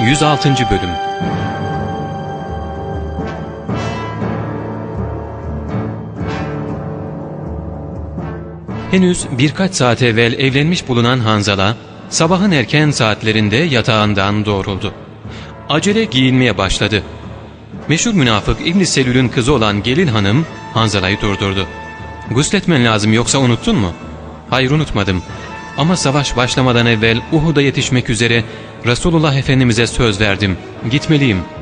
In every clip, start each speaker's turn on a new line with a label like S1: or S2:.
S1: 106. Bölüm Henüz birkaç saat evvel evlenmiş bulunan Hanzala, sabahın erken saatlerinde yatağından doğruldu. Acele giyinmeye başladı. Meşhur münafık İbn Selül'ün kızı olan gelin hanım Hanzala'yı durdurdu. ''Gusletmen lazım yoksa unuttun mu?'' ''Hayır unutmadım. Ama savaş başlamadan evvel Uhud'a yetişmek üzere Resulullah Efendimiz'e söz verdim. Gitmeliyim.''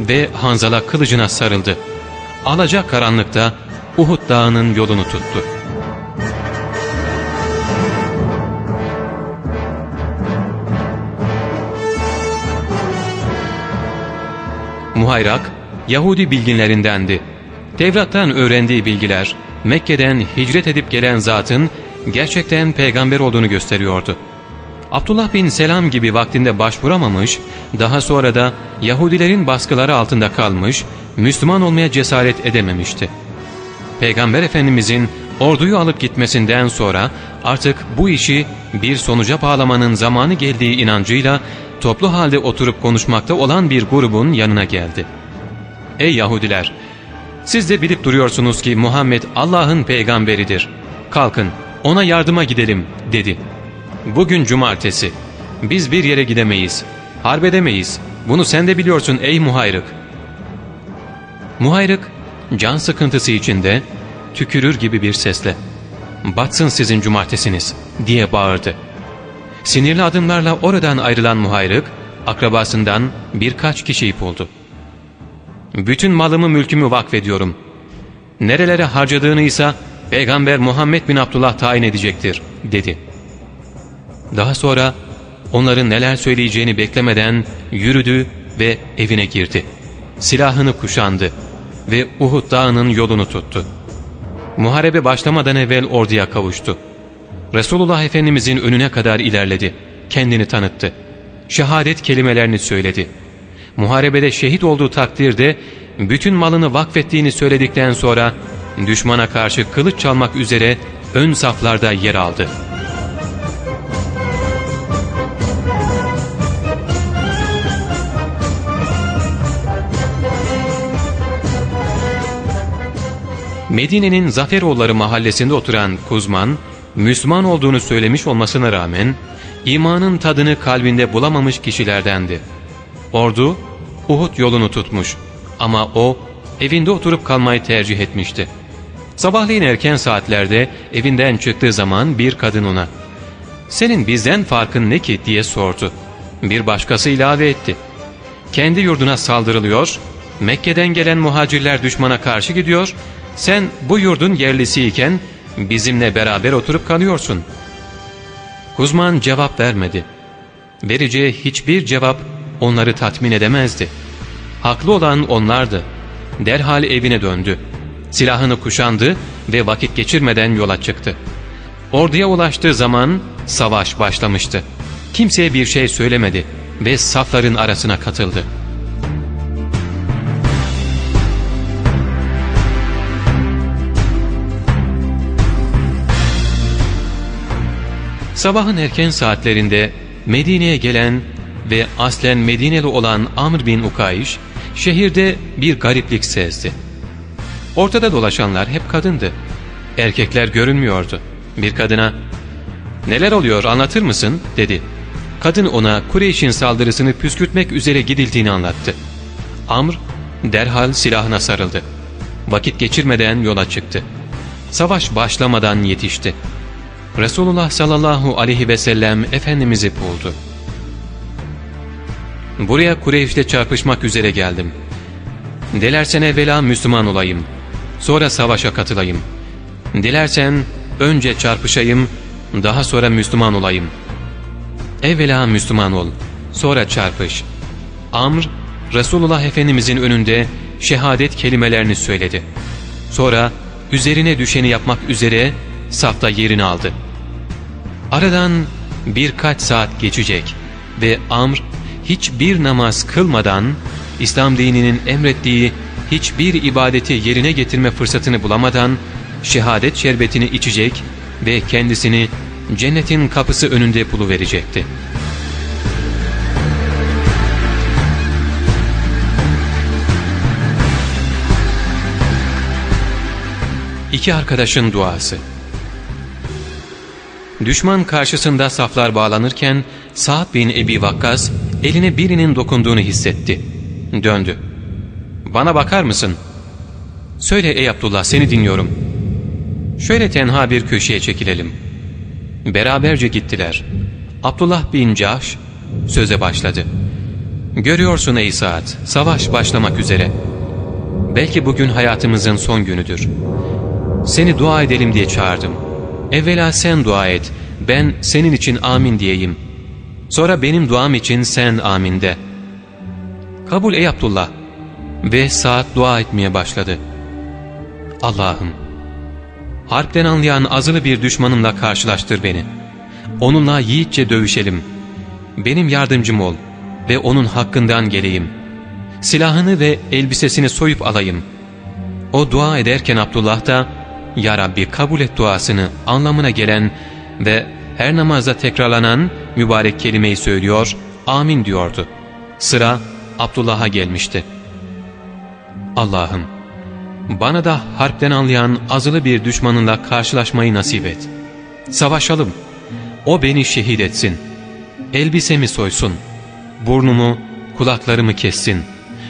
S1: Ve Hanzala kılıcına sarıldı. Alacak karanlıkta Uhud dağının yolunu tuttu. Muhayrak, Yahudi bilginlerindendi. Tevrat'tan öğrendiği bilgiler, Mekke'den hicret edip gelen zatın gerçekten peygamber olduğunu gösteriyordu. Abdullah bin Selam gibi vaktinde başvuramamış, daha sonra da Yahudilerin baskıları altında kalmış, Müslüman olmaya cesaret edememişti. Peygamber Efendimizin orduyu alıp gitmesinden sonra artık bu işi bir sonuca bağlamanın zamanı geldiği inancıyla toplu halde oturup konuşmakta olan bir grubun yanına geldi. ''Ey Yahudiler! Siz de bilip duruyorsunuz ki Muhammed Allah'ın peygamberidir. Kalkın ona yardıma gidelim.'' dedi. ''Bugün cumartesi. Biz bir yere gidemeyiz. Harbedemeyiz. Bunu sen de biliyorsun ey Muhayrık.'' Muhayrık can sıkıntısı içinde tükürür gibi bir sesle ''Batsın sizin cumartesiniz.'' diye bağırdı. Sinirli adımlarla oradan ayrılan muhayrık, akrabasından birkaç kişiyi buldu. ''Bütün malımı mülkümü vakfediyorum. Nerelere harcadığını ise Peygamber Muhammed bin Abdullah tayin edecektir.'' dedi. Daha sonra onların neler söyleyeceğini beklemeden yürüdü ve evine girdi. Silahını kuşandı ve Uhud dağının yolunu tuttu. Muharebe başlamadan evvel orduya kavuştu. Resulullah Efendimizin önüne kadar ilerledi. Kendini tanıttı. Şehadet kelimelerini söyledi. Muharebede şehit olduğu takdirde bütün malını vakfettiğini söyledikten sonra düşmana karşı kılıç çalmak üzere ön saflarda yer aldı. Medine'nin Zaferoğulları mahallesinde oturan Kuzman, Müslüman olduğunu söylemiş olmasına rağmen imanın tadını kalbinde bulamamış kişilerdendi. Ordu Uhud yolunu tutmuş ama o evinde oturup kalmayı tercih etmişti. Sabahleyin erken saatlerde evinden çıktığı zaman bir kadın ona ''Senin bizden farkın ne ki?'' diye sordu. Bir başkası ilave etti. ''Kendi yurduna saldırılıyor, Mekke'den gelen muhacirler düşmana karşı gidiyor, sen bu yurdun yerlisiyken bizimle beraber oturup kalıyorsun. Kuzman cevap vermedi. Vereceği hiçbir cevap onları tatmin edemezdi. Haklı olan onlardı. Derhal evine döndü. Silahını kuşandı ve vakit geçirmeden yola çıktı. Orduya ulaştığı zaman savaş başlamıştı. Kimseye bir şey söylemedi ve safların arasına katıldı. Sabahın erken saatlerinde Medine'ye gelen ve aslen Medineli olan Amr bin Ukayş, şehirde bir gariplik sezdi. Ortada dolaşanlar hep kadındı. Erkekler görünmüyordu. Bir kadına, ''Neler oluyor anlatır mısın?'' dedi. Kadın ona Kureyş'in saldırısını püskürtmek üzere gidildiğini anlattı. Amr derhal silahına sarıldı. Vakit geçirmeden yola çıktı. Savaş başlamadan yetişti. Resulullah sallallahu aleyhi ve sellem Efendimiz'i buldu. Buraya Kureyş'te çarpışmak üzere geldim. Dilersen evvela Müslüman olayım. Sonra savaşa katılayım. Dilersen önce çarpışayım, daha sonra Müslüman olayım. Evvela Müslüman ol, sonra çarpış. Amr, Resulullah Efendimizin önünde şehadet kelimelerini söyledi. Sonra üzerine düşeni yapmak üzere safta yerini aldı. Aradan birkaç saat geçecek ve Amr hiçbir namaz kılmadan İslam dininin emrettiği hiçbir ibadeti yerine getirme fırsatını bulamadan şehadet şerbetini içecek ve kendisini cennetin kapısı önünde buluverecekti. İki arkadaşın duası Düşman karşısında saflar bağlanırken Sa'd bin Ebi Vakkas eline birinin dokunduğunu hissetti. Döndü. ''Bana bakar mısın?'' ''Söyle ey Abdullah seni dinliyorum.'' ''Şöyle tenha bir köşeye çekilelim.'' Beraberce gittiler. Abdullah bin Cahş söze başladı. ''Görüyorsun ey Sa'd, savaş başlamak üzere. Belki bugün hayatımızın son günüdür. Seni dua edelim diye çağırdım. Evvela sen dua et, ben senin için amin diyeyim. Sonra benim duam için sen amin de. Kabul ey Abdullah. Ve saat dua etmeye başladı. Allah'ım, harpten anlayan azılı bir düşmanımla karşılaştır beni. Onunla yiğitçe dövüşelim. Benim yardımcım ol ve onun hakkından geleyim. Silahını ve elbisesini soyup alayım. O dua ederken Abdullah da, Ya Rabbi kabul et duasını anlamına gelen ve her namazda tekrarlanan mübarek kelimeyi söylüyor, amin diyordu. Sıra Abdullah'a gelmişti. Allah'ım, bana da harpten anlayan azılı bir düşmanınla karşılaşmayı nasip et. Savaşalım, o beni şehit etsin. Elbisemi soysun, burnumu, kulaklarımı kessin.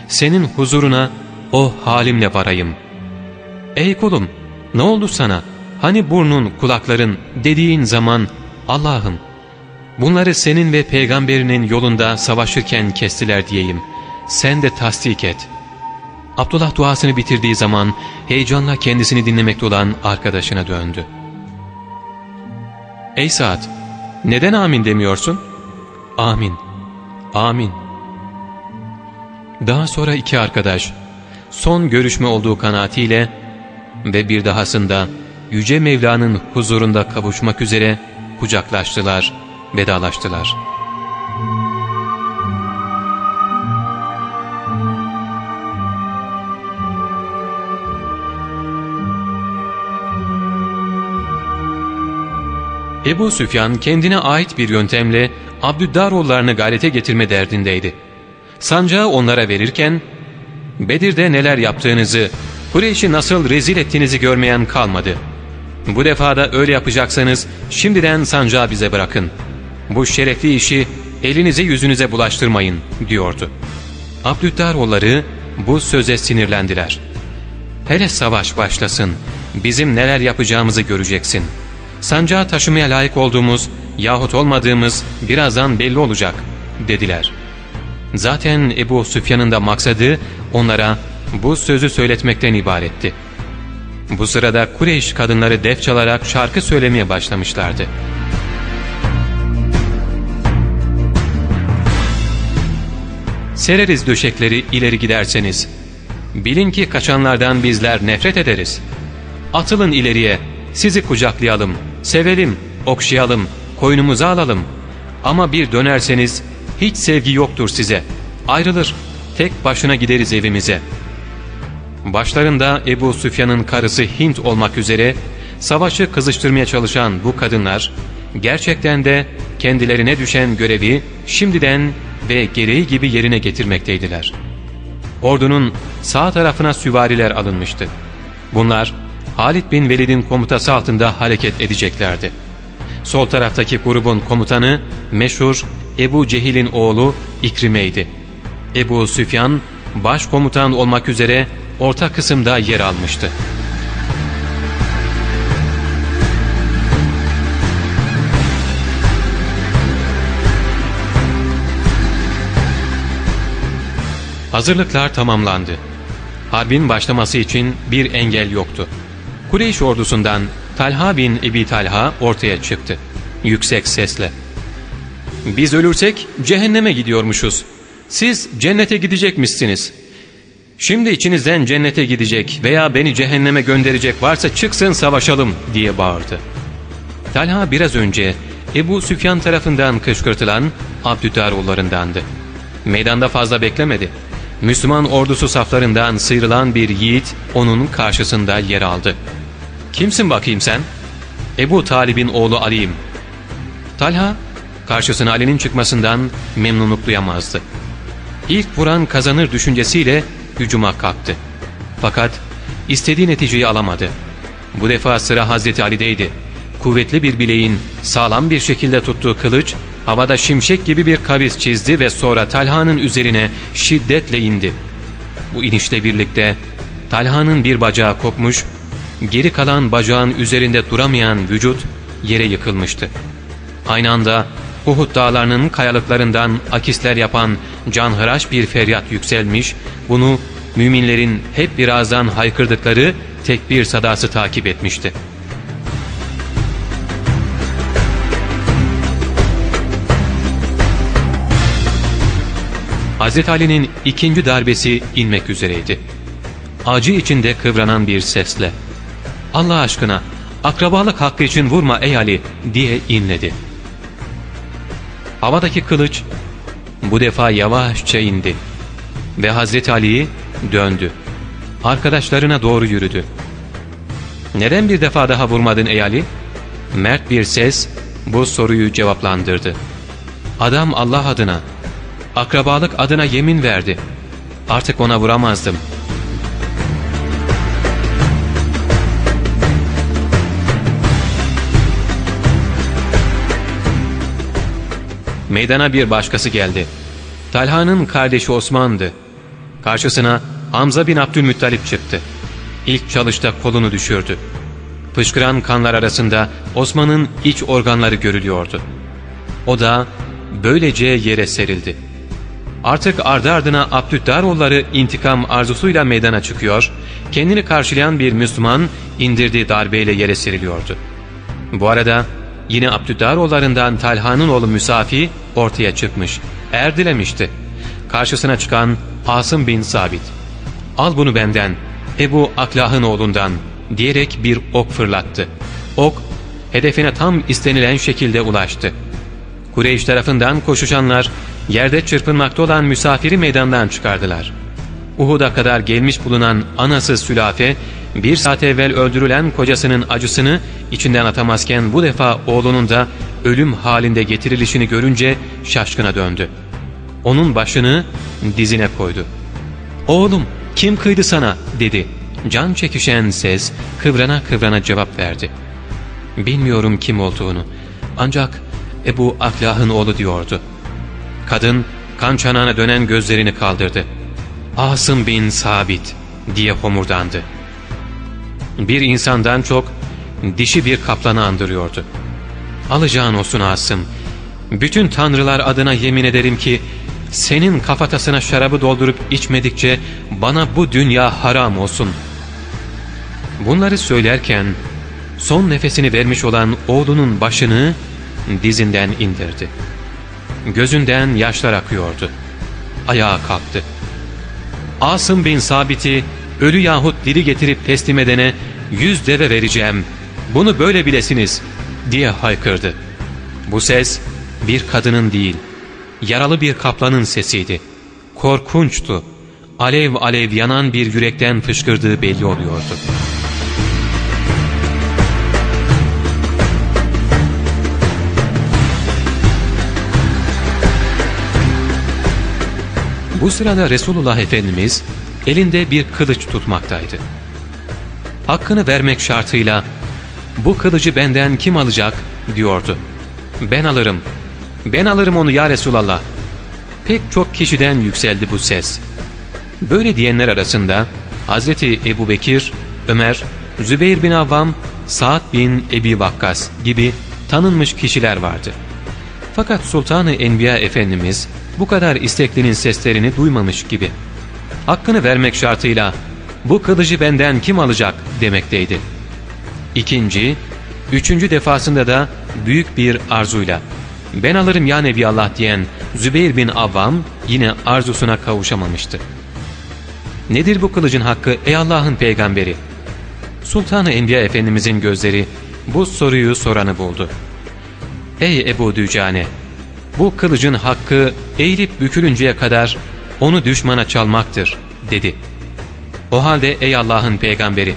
S1: Senin huzuruna o halimle varayım. Ey kulum, ne oldu sana? Hani burnun, kulakların dediğin zaman Allah'ım bunları senin ve peygamberinin yolunda savaşırken kestiler diyeyim. Sen de tasdik et. Abdullah duasını bitirdiği zaman heyecanla kendisini dinlemekte olan arkadaşına döndü. Ey Saad neden amin demiyorsun? Amin, amin. Daha sonra iki arkadaş son görüşme olduğu kanaatiyle ve bir dahasında Yüce Mevla'nın huzurunda kavuşmak üzere kucaklaştılar, vedalaştılar. Ebu Süfyan kendine ait bir yöntemle Abdüddaroğullarını gayrete getirme derdindeydi. Sancağı onlara verirken, Bedir'de neler yaptığınızı, Kureyş'i nasıl rezil ettiğinizi görmeyen kalmadı. Bu defa da öyle yapacaksanız şimdiden sancağı bize bırakın. Bu şerefli işi elinize yüzünüze bulaştırmayın diyordu. Abdüddaroğulları bu söze sinirlendiler. Hele savaş başlasın, bizim neler yapacağımızı göreceksin. Sancağı taşımaya layık olduğumuz yahut olmadığımız birazdan belli olacak dediler. Zaten Ebu Süfyan'ın da maksadı onlara bu sözü söyletmekten ibaretti. Bu sırada Kureyş kadınları def çalarak şarkı söylemeye başlamışlardı. Sereriz döşekleri ileri giderseniz. Bilin ki kaçanlardan bizler nefret ederiz. Atılın ileriye, sizi kucaklayalım, sevelim, okşayalım, koynumuza alalım. Ama bir dönerseniz hiç sevgi yoktur size. Ayrılır, tek başına gideriz evimize.'' Başlarında Ebu Süfyan'ın karısı Hint olmak üzere savaşı kızıştırmaya çalışan bu kadınlar gerçekten de kendilerine düşen görevi şimdiden ve gereği gibi yerine getirmekteydiler. Ordunun sağ tarafına süvariler alınmıştı. Bunlar Halid bin Velid'in komutası altında hareket edeceklerdi. Sol taraftaki grubun komutanı meşhur Ebu Cehil'in oğlu İkrime'ydi. Ebu Süfyan başkomutan olmak üzere orta kısımda yer almıştı. Hazırlıklar tamamlandı. Harbin başlaması için bir engel yoktu. Kureyş ordusundan Talha bin Ebi Talha ortaya çıktı. Yüksek sesle. Biz ölürsek cehenneme gidiyormuşuz. Siz cennete gidecekmişsiniz. Şimdi içinizden cennete gidecek veya beni cehenneme gönderecek varsa çıksın savaşalım diye bağırdı. Talha biraz önce Ebu Süfyan tarafından kışkırtılan Abdüdaroğullarındandı. Meydanda fazla beklemedi. Müslüman ordusu saflarından sıyrılan bir yiğit onun karşısında yer aldı. ''Kimsin bakayım sen?'' ''Ebu Talib'in oğlu Ali'yim.'' Talha karşısına Ali'nin çıkmasından memnunluk duyamazdı. İlk vuran kazanır düşüncesiyle hücuma kalktı. Fakat istediği neticeyi alamadı. Bu defa sıra Hazreti Ali'deydi. Kuvvetli bir bileğin sağlam bir şekilde tuttuğu kılıç havada şimşek gibi bir kavis çizdi ve sonra Talha'nın üzerine şiddetle indi. Bu inişle birlikte Talha'nın bir bacağı kopmuş, geri kalan bacağın üzerinde duramayan vücut yere yıkılmıştı. Aynı anda Uhud dağlarının kayalıklarından akisler yapan canhıraş bir feryat yükselmiş, bunu müminlerin hep birazdan haykırdıkları tekbir sadası takip etmişti. Hz. Ali'nin ikinci darbesi inmek üzereydi. Acı içinde kıvranan bir sesle ''Allah aşkına akrabalık hakkı için vurma ey Ali'' diye inledi. Havadaki kılıç bu defa yavaşça indi ve Hazreti Ali'yi döndü. Arkadaşlarına doğru yürüdü. ''Neden bir defa daha vurmadın ey Ali?'' Mert bir ses bu soruyu cevaplandırdı. Adam Allah adına, akrabalık adına yemin verdi. Artık ona vuramazdım. Meydana bir başkası geldi. Talha'nın kardeşi Osman'dı. Karşısına Hamza bin Abdülmuttalip çıktı. İlk çalışta kolunu düşürdü. Fışkıran kanlar arasında Osman'ın iç organları görülüyordu. O da böylece yere serildi. Artık ardı ardına Abdüddaroğulları intikam arzusuyla meydana çıkıyor, kendini karşılayan bir Müslüman indirdiği darbeyle yere seriliyordu. Bu arada yine Abdüddaroğullarından Talha'nın oğlu Müsafi ortaya çıkmış, erdilemişti. Karşısına çıkan Asım bin Sabit. ''Al bunu benden, Ebu Aklah'ın oğlundan.'' diyerek bir ok fırlattı. Ok, hedefine tam istenilen şekilde ulaştı. Kureyş tarafından koşuşanlar yerde çırpınmakta olan misafiri meydandan çıkardılar. Uhud'a kadar gelmiş bulunan anası Sülafe, bir saat evvel öldürülen kocasının acısını içinden atamazken bu defa oğlunun da ölüm halinde getirilişini görünce şaşkına döndü. Onun başını dizine koydu. ''Oğlum kim kıydı sana?'' dedi. Can çekişen ses kıvrana kıvrana cevap verdi. Bilmiyorum kim olduğunu ancak Ebu Aklah'ın oğlu diyordu. Kadın kan çanağına dönen gözlerini kaldırdı. Asım bin Sabit diye homurdandı. Bir insandan çok dişi bir kaplanı andırıyordu. Alacağın olsun Asım. Bütün tanrılar adına yemin ederim ki senin kafatasına şarabı doldurup içmedikçe bana bu dünya haram olsun. Bunları söylerken son nefesini vermiş olan oğlunun başını dizinden indirdi. Gözünden yaşlar akıyordu. Ayağa kalktı. Asım bin Sabit'i ölü yahut diri getirip teslim edene yüz deve vereceğim. Bunu böyle bilesiniz diye haykırdı. Bu ses bir kadının değil, yaralı bir kaplanın sesiydi. Korkunçtu. Alev alev yanan bir yürekten fışkırdığı belli oluyordu. Bu sırada Resulullah Efendimiz elinde bir kılıç tutmaktaydı. Hakkını vermek şartıyla bu kılıcı benden kim alacak diyordu. Ben alırım, ben alırım onu ya Resulallah. Pek çok kişiden yükseldi bu ses. Böyle diyenler arasında Hazreti Ebu Bekir, Ömer, Zübeyir bin Avvam, Sa'd bin Ebi Vakkas gibi tanınmış kişiler vardı. Fakat Sultanı Enbiya Efendimiz bu kadar isteklinin seslerini duymamış gibi. Hakkını vermek şartıyla bu kılıcı benden kim alacak demekteydi. İkinci, üçüncü defasında da büyük bir arzuyla ben alırım ya Nebi Allah diyen Zübeyir bin Avvam yine arzusuna kavuşamamıştı. Nedir bu kılıcın hakkı ey Allah'ın peygamberi? Sultanı Enbiya Efendimizin gözleri bu soruyu soranı buldu. Ey Ebu Dücane! Bu kılıcın hakkı eğilip bükülünceye kadar onu düşmana çalmaktır dedi. O halde ey Allah'ın peygamberi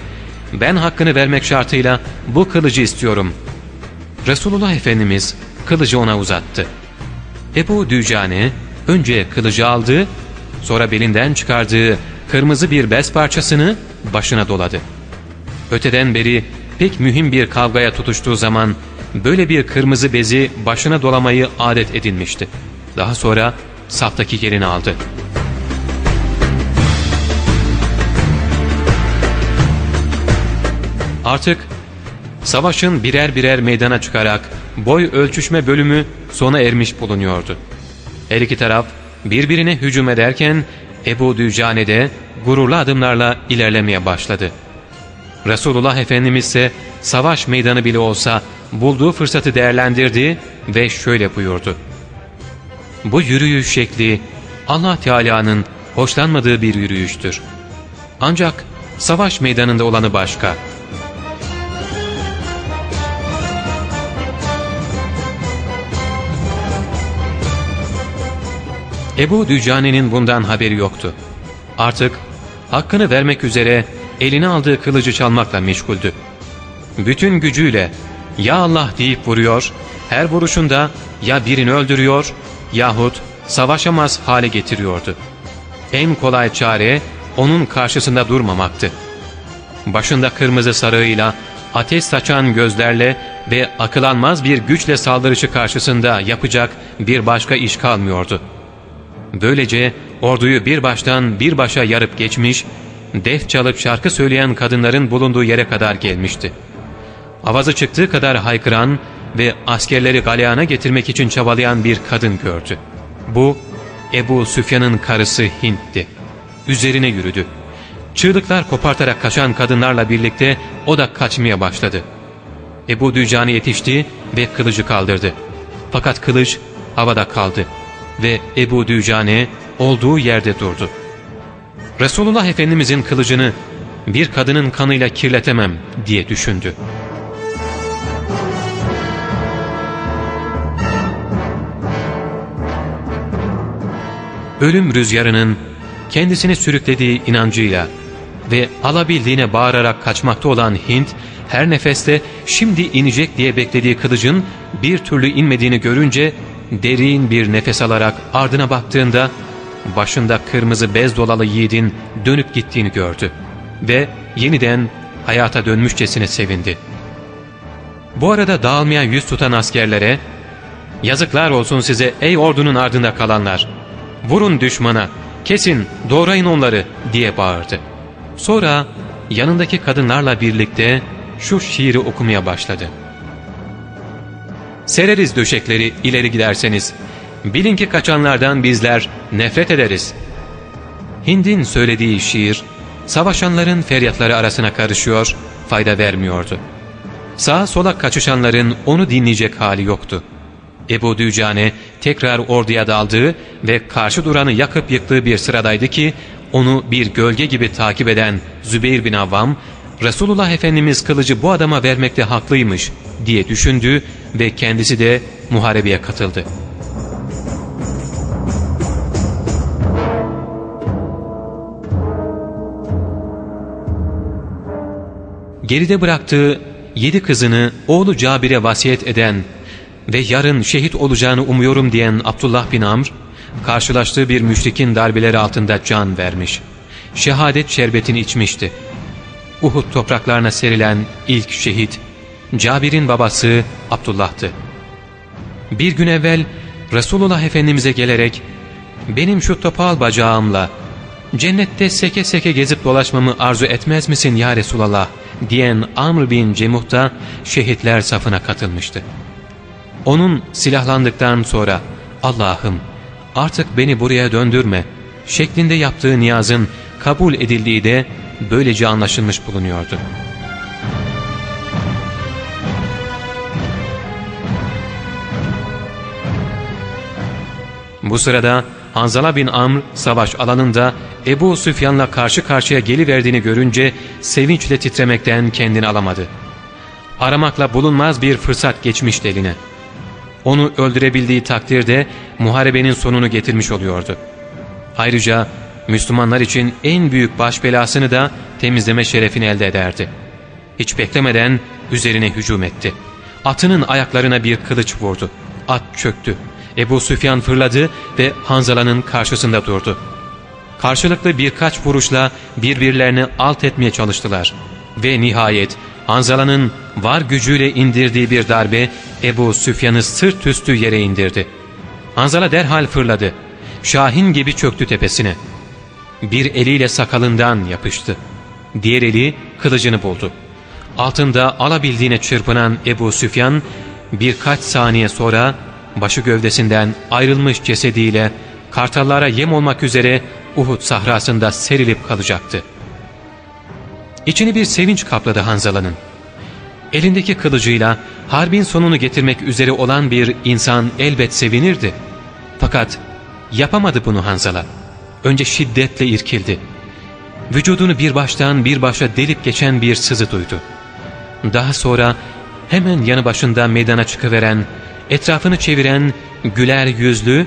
S1: ben hakkını vermek şartıyla bu kılıcı istiyorum. Resulullah Efendimiz kılıcı ona uzattı. Ebu Dücane önce kılıcı aldı sonra belinden çıkardığı kırmızı bir bez parçasını başına doladı. Öteden beri pek mühim bir kavgaya tutuştuğu zaman böyle bir kırmızı bezi başına dolamayı adet edinmişti. Daha sonra saftaki yerini aldı. Artık savaşın birer birer meydana çıkarak boy ölçüşme bölümü sona ermiş bulunuyordu. Her iki taraf birbirine hücum ederken Ebu Dücane de gururlu adımlarla ilerlemeye başladı. Resulullah Efendimiz ise savaş meydanı bile olsa bulduğu fırsatı değerlendirdi ve şöyle buyurdu. Bu yürüyüş şekli Allah Teala'nın hoşlanmadığı bir yürüyüştür. Ancak savaş meydanında olanı başka. Ebu Dücane'nin bundan haberi yoktu. Artık hakkını vermek üzere eline aldığı kılıcı çalmakla meşguldü. Bütün gücüyle ya Allah deyip vuruyor, her vuruşunda ya birini öldürüyor yahut savaşamaz hale getiriyordu. En kolay çare onun karşısında durmamaktı. Başında kırmızı sarığıyla, ateş saçan gözlerle ve akılanmaz bir güçle saldırışı karşısında yapacak bir başka iş kalmıyordu. Böylece orduyu bir baştan bir başa yarıp geçmiş, def çalıp şarkı söyleyen kadınların bulunduğu yere kadar gelmişti. Avazı çıktığı kadar haykıran ve askerleri galeyana getirmek için çabalayan bir kadın gördü. Bu Ebu Süfyan'ın karısı Hint'ti. Üzerine yürüdü. Çığlıklar kopartarak kaçan kadınlarla birlikte o da kaçmaya başladı. Ebu Dücani yetişti ve kılıcı kaldırdı. Fakat kılıç havada kaldı ve Ebu Dücane olduğu yerde durdu. Resulullah Efendimizin kılıcını bir kadının kanıyla kirletemem diye düşündü. ölüm rüzgarının kendisini sürüklediği inancıyla ve alabildiğine bağırarak kaçmakta olan Hint, her nefeste şimdi inecek diye beklediği kılıcın bir türlü inmediğini görünce derin bir nefes alarak ardına baktığında başında kırmızı bez dolalı yiğidin dönüp gittiğini gördü ve yeniden hayata dönmüşçesine sevindi. Bu arada dağılmaya yüz tutan askerlere ''Yazıklar olsun size ey ordunun ardında kalanlar!'' vurun düşmana, kesin, doğrayın onları diye bağırdı. Sonra yanındaki kadınlarla birlikte şu şiiri okumaya başladı. Sereriz döşekleri ileri giderseniz, bilin ki kaçanlardan bizler nefret ederiz. Hind'in söylediği şiir, savaşanların feryatları arasına karışıyor, fayda vermiyordu. Sağa sola kaçışanların onu dinleyecek hali yoktu. Ebu Dücane tekrar orduya daldığı ve karşı duranı yakıp yıktığı bir sıradaydı ki onu bir gölge gibi takip eden Zübeyir bin Avvam Resulullah Efendimiz kılıcı bu adama vermekte haklıymış diye düşündü ve kendisi de muharebeye katıldı. Geride bıraktığı yedi kızını oğlu Cabir'e vasiyet eden ve yarın şehit olacağını umuyorum diyen Abdullah bin Amr, karşılaştığı bir müşrikin darbeleri altında can vermiş. Şehadet şerbetini içmişti. Uhud topraklarına serilen ilk şehit, Cabir'in babası Abdullah'tı. Bir gün evvel Resulullah Efendimiz'e gelerek, ''Benim şu topal bacağımla cennette seke seke gezip dolaşmamı arzu etmez misin ya Resulallah?'' diyen Amr bin Cemuh da şehitler safına katılmıştı. Onun silahlandıktan sonra Allah'ım artık beni buraya döndürme şeklinde yaptığı niyazın kabul edildiği de böylece anlaşılmış bulunuyordu. Bu sırada Hanzala bin Amr savaş alanında Ebu Süfyan'la karşı karşıya geliverdiğini görünce sevinçle titremekten kendini alamadı. Aramakla bulunmaz bir fırsat geçmişti eline. Onu öldürebildiği takdirde muharebenin sonunu getirmiş oluyordu. Ayrıca Müslümanlar için en büyük baş belasını da temizleme şerefini elde ederdi. Hiç beklemeden üzerine hücum etti. Atının ayaklarına bir kılıç vurdu. At çöktü. Ebu Süfyan fırladı ve Hanzala'nın karşısında durdu. Karşılıklı birkaç vuruşla birbirlerini alt etmeye çalıştılar. Ve nihayet Hanzala'nın var gücüyle indirdiği bir darbe Ebu Süfyan'ı sırt üstü yere indirdi. Hanzala derhal fırladı. Şahin gibi çöktü tepesine. Bir eliyle sakalından yapıştı. Diğer eli kılıcını buldu. Altında alabildiğine çırpınan Ebu Süfyan birkaç saniye sonra başı gövdesinden ayrılmış cesediyle kartallara yem olmak üzere Uhud sahrasında serilip kalacaktı. İçini bir sevinç kapladı Hanzala'nın. Elindeki kılıcıyla harbin sonunu getirmek üzere olan bir insan elbet sevinirdi. Fakat yapamadı bunu Hanzala. Önce şiddetle irkildi. Vücudunu bir baştan bir başa delip geçen bir sızı duydu. Daha sonra hemen yanı başında meydana çıkıveren, etrafını çeviren güler yüzlü,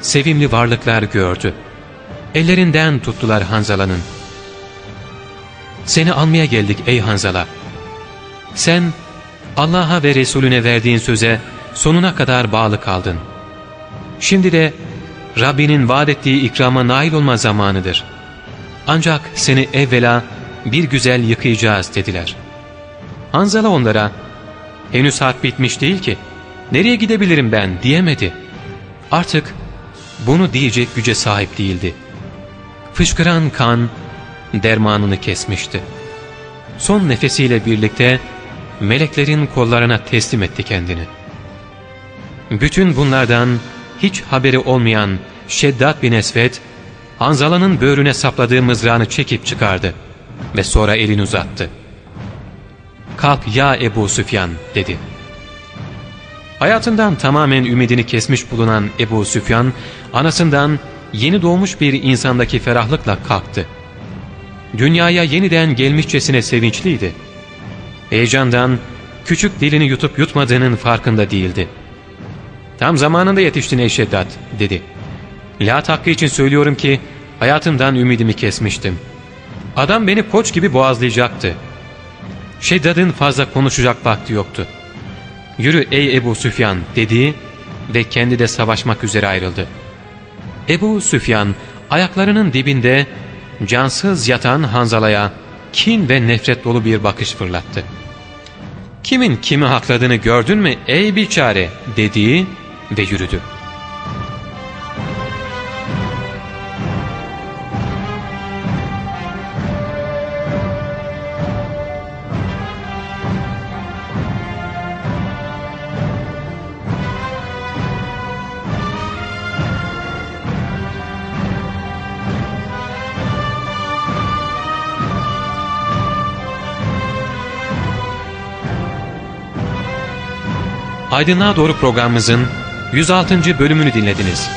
S1: sevimli varlıklar gördü. Ellerinden tuttular Hanzala'nın. Seni almaya geldik ey Hanzala. Sen Allah'a ve Resulüne verdiğin söze sonuna kadar bağlı kaldın. Şimdi de Rabbinin vaat ettiği ikrama nail olma zamanıdır. Ancak seni evvela bir güzel yıkayacağız dediler. Hanzala onlara, henüz harp bitmiş değil ki, nereye gidebilirim ben diyemedi. Artık bunu diyecek güce sahip değildi. Fışkıran kan dermanını kesmişti. Son nefesiyle birlikte meleklerin kollarına teslim etti kendini. Bütün bunlardan hiç haberi olmayan Şeddat bin Esvet, Hanzala'nın böğrüne sapladığı mızrağını çekip çıkardı ve sonra elini uzattı. ''Kalk ya Ebu Süfyan'' dedi. Hayatından tamamen ümidini kesmiş bulunan Ebu Süfyan, anasından yeni doğmuş bir insandaki ferahlıkla kalktı. Dünyaya yeniden gelmişçesine sevinçliydi. Heyecandan küçük dilini yutup yutmadığının farkında değildi. ''Tam zamanında yetiştin ey Şeddat'' dedi. ''Lat hakkı için söylüyorum ki hayatımdan ümidimi kesmiştim. Adam beni koç gibi boğazlayacaktı. Şeddad'ın fazla konuşacak vakti yoktu. ''Yürü ey Ebu Süfyan'' dedi ve kendi de savaşmak üzere ayrıldı. Ebu Süfyan ayaklarının dibinde cansız yatan Hanzala'ya kin ve nefret dolu bir bakış fırlattı. ''Kimin kimi hakladığını gördün mü ey biçare?'' dediği ve yürüdü. Aydınlığa Doğru programımızın 106. bölümünü dinlediniz.